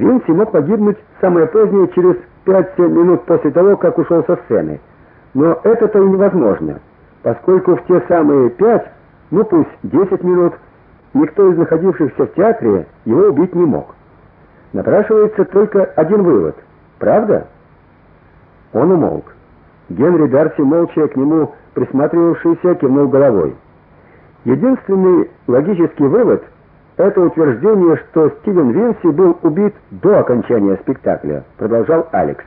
Винси мог погибнуть самое позднее через 5-7 минут после того, как ушел со сцены. Но это-то и невозможно, поскольку в те самые 5, ну пусть 10 минут, никто из находившихся в театре его убить не мог. Напрашивается только один вывод. Правда? Он умолк. Генри Дарси, молча к нему присматривавшийся, кивнул головой. Единственный логический вывод это утверждение, что Стивен Винси был убит до окончания спектакля, продолжал Алекс.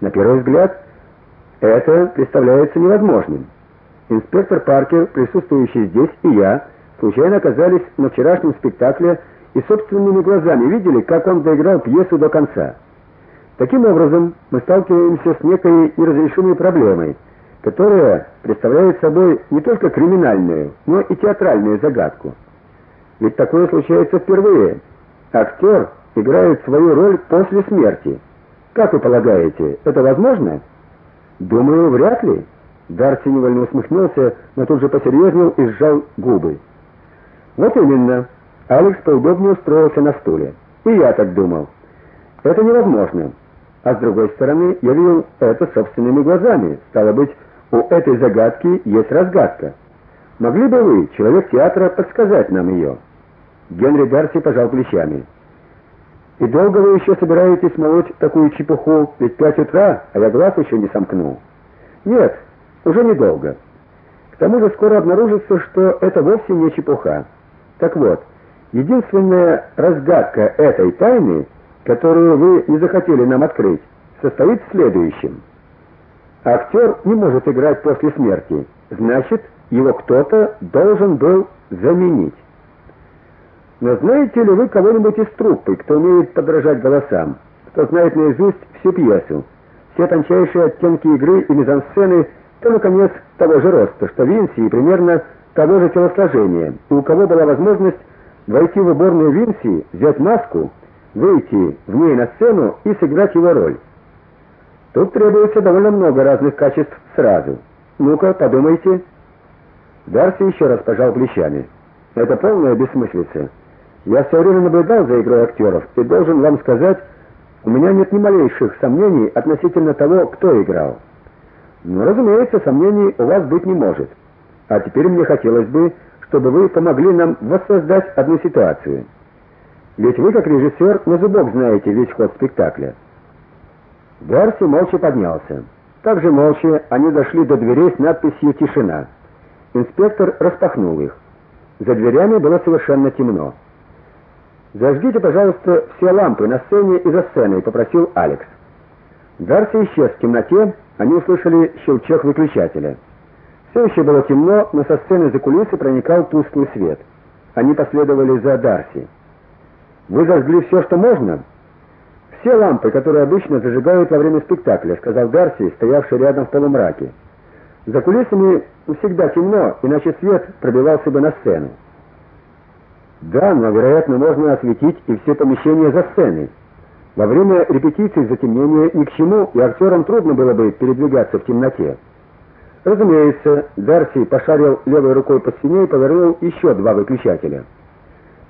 На первый взгляд, это представляется невозможным. Инспектор Паркер, присутствующий здесь, и я случайно оказались на вчерашнем спектакле и собственными глазами видели, как он доиграл пьесу до конца. Таким образом, мы сталкиваемся с некой неразрешимой проблемой, которая представляет собой не только криминальную, но и театральную загадку. Ведь такое случается впервые. Актер играет свою роль после смерти. Как вы полагаете, это возможно? Думаю, вряд ли. Дарси невольно усмехнулся, но тут же посерьезнел и сжал губы. Вот именно. Алекс поудобнее устроился на стуле. И я так думал. Это невозможно. А с другой стороны, я видел это собственными глазами. Стало быть, у этой загадки есть разгадка. Могли бы вы, человек театра, подсказать нам ее?» Генри Дарси пожал плечами. И долго вы еще собираетесь молоть такую чепуху? Ведь пять утра, а я глаз еще не сомкнул. Нет, уже недолго. К тому же скоро обнаружится, что это вовсе не чепуха. Так вот, единственная разгадка этой тайны, которую вы не захотели нам открыть, состоит в следующем. Актер не может играть после смерти. Значит, его кто-то должен был заменить. Но знаете ли вы кого-нибудь из труппы, кто умеет подражать голосам, кто знает наизусть всю пьесу, все тончайшие оттенки игры и мизансцены, то наконец того же роста, что Винси, и примерно того же телосложения, и у кого была возможность войти в уборную Винси, взять маску, выйти в ней на сцену и сыграть его роль. Тут требуется довольно много разных качеств сразу. Ну-ка, подумайте. Дарси еще раз пожал плечами. Это полная бессмыслица. Я все время наблюдал за игрой актеров и должен вам сказать, у меня нет ни малейших сомнений относительно того, кто играл. Но, разумеется, сомнений у вас быть не может. А теперь мне хотелось бы, чтобы вы помогли нам воссоздать одну ситуацию. Ведь вы, как режиссер, на зубок знаете весь ход спектакля. Дарси молча поднялся. Также молча они дошли до дверей с надписью «Тишина». Инспектор распахнул их. За дверями было совершенно темно. Зажгите, пожалуйста, все лампы на сцене и за сценой, попросил Алекс. Дарси исчез в темноте, они услышали щелчок выключателя. Все еще было темно, но со сцены за кулисы проникал тусклый свет. Они последовали за Дарси. Вы зажгли все, что можно? Все лампы, которые обычно зажигают во время спектакля, сказал Дарси, стоявший рядом в полумраке. За кулисами всегда темно, иначе свет пробивался бы на сцену. Да, но, вероятно, можно осветить и все помещения за сценой. Во время репетиции затемнение ни к чему, и актерам трудно было бы передвигаться в темноте. Разумеется, Дарси пошарил левой рукой по стене и повернул еще два выключателя.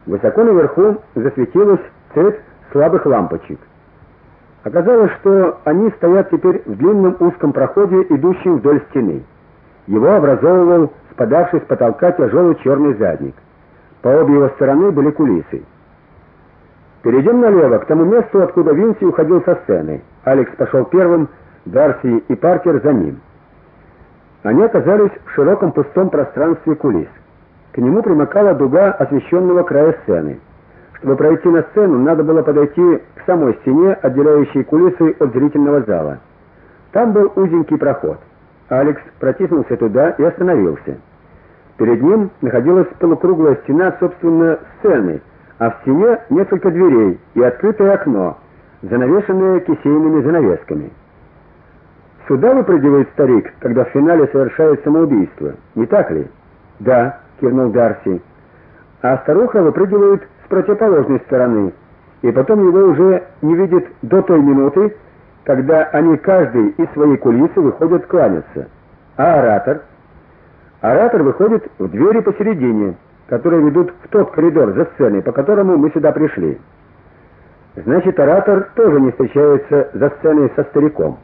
Высоко наверху засветилась цепь слабых лампочек. Оказалось, что они стоят теперь в длинном узком проходе, идущем вдоль стены. Его образовывал спадавший с потолка тяжелый черный задник. По обе его стороны были кулисы. Перейдем налево, к тому месту, откуда Винси уходил со сцены. Алекс пошел первым, Дарси и Паркер за ним. Они оказались в широком пустом пространстве кулис. К нему примыкала дуга освещенного края сцены. Чтобы пройти на сцену, надо было подойти к самой стене, отделяющей кулисы от зрительного зала. Там был узенький проход. Алекс протиснулся туда и остановился. Перед ним находилась полукруглая стена, собственно, сцены, а в стене несколько дверей и открытое окно, занавешенное кисейными занавесками. Сюда выпрыгивает старик, когда в финале совершает самоубийство, не так ли? Да, кивнул Дарси. А старуха выпрыгивает с противоположной стороны, и потом его уже не видит до той минуты, когда они каждый из своей кулисы выходят кланяться. А оратор Оратор выходит в двери посередине, которые ведут в тот коридор за сценой, по которому мы сюда пришли. Значит, оратор тоже не встречается за сценой со стариком.